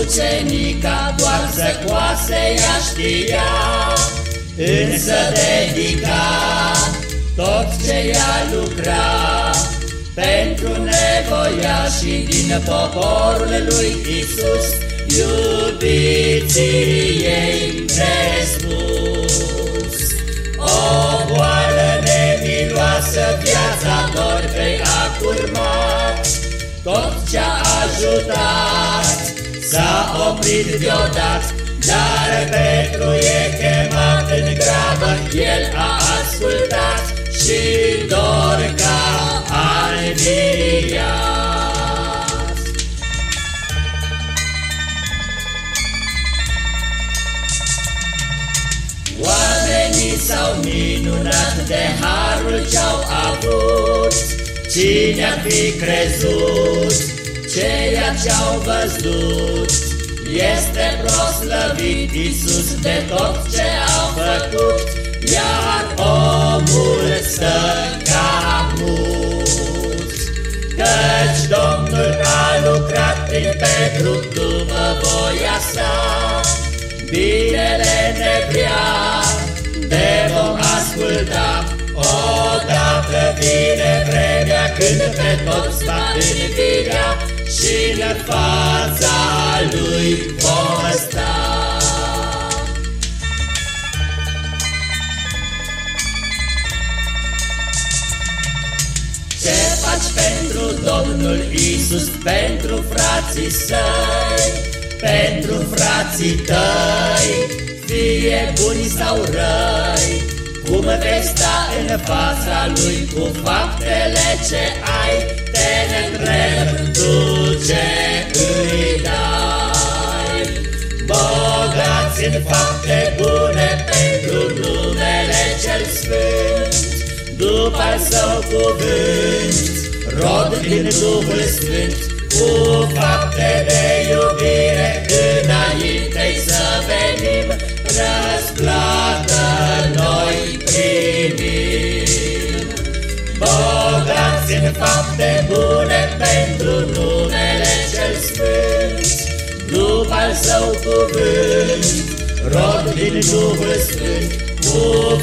ucenica doar să coase ea știa, Însă dedica tot ce ea lucra Pentru nevoia și din poporul lui Isus, Iubiții ei nespus. O boală nemiloasă viața dor pe a curmat, Tot ce-a ajutat s-a oprit deodată, dar Petru e chemat în grabă, el a ascultat și Dorca a înviat. Oamenii s-au minunat de harul ce-au avut, Cine ar fi crezut ceea ce-au văzut? Este proslăvit Iisus de tot ce a făcut, Iar omul stă ca mut. Căci Domnul a lucrat prin Petru după voia sa, Binele ne când pe toți va învirea, Și în fața lui vom sta. Ce faci pentru Domnul Isus, pentru frații săi, pentru frații tăi, fie buni sau răi, cum vei sta în fața lui cu faptele ce ai, te întreb tu ce în fapte bune pentru numele cel sfânt, după al său cuvânt, rod din Duhul Sfânt, cu fapte de iubire înainte în fapte bune pentru numele cel sfânt, după al său cuvânt, rod din Duhul Sfânt, cu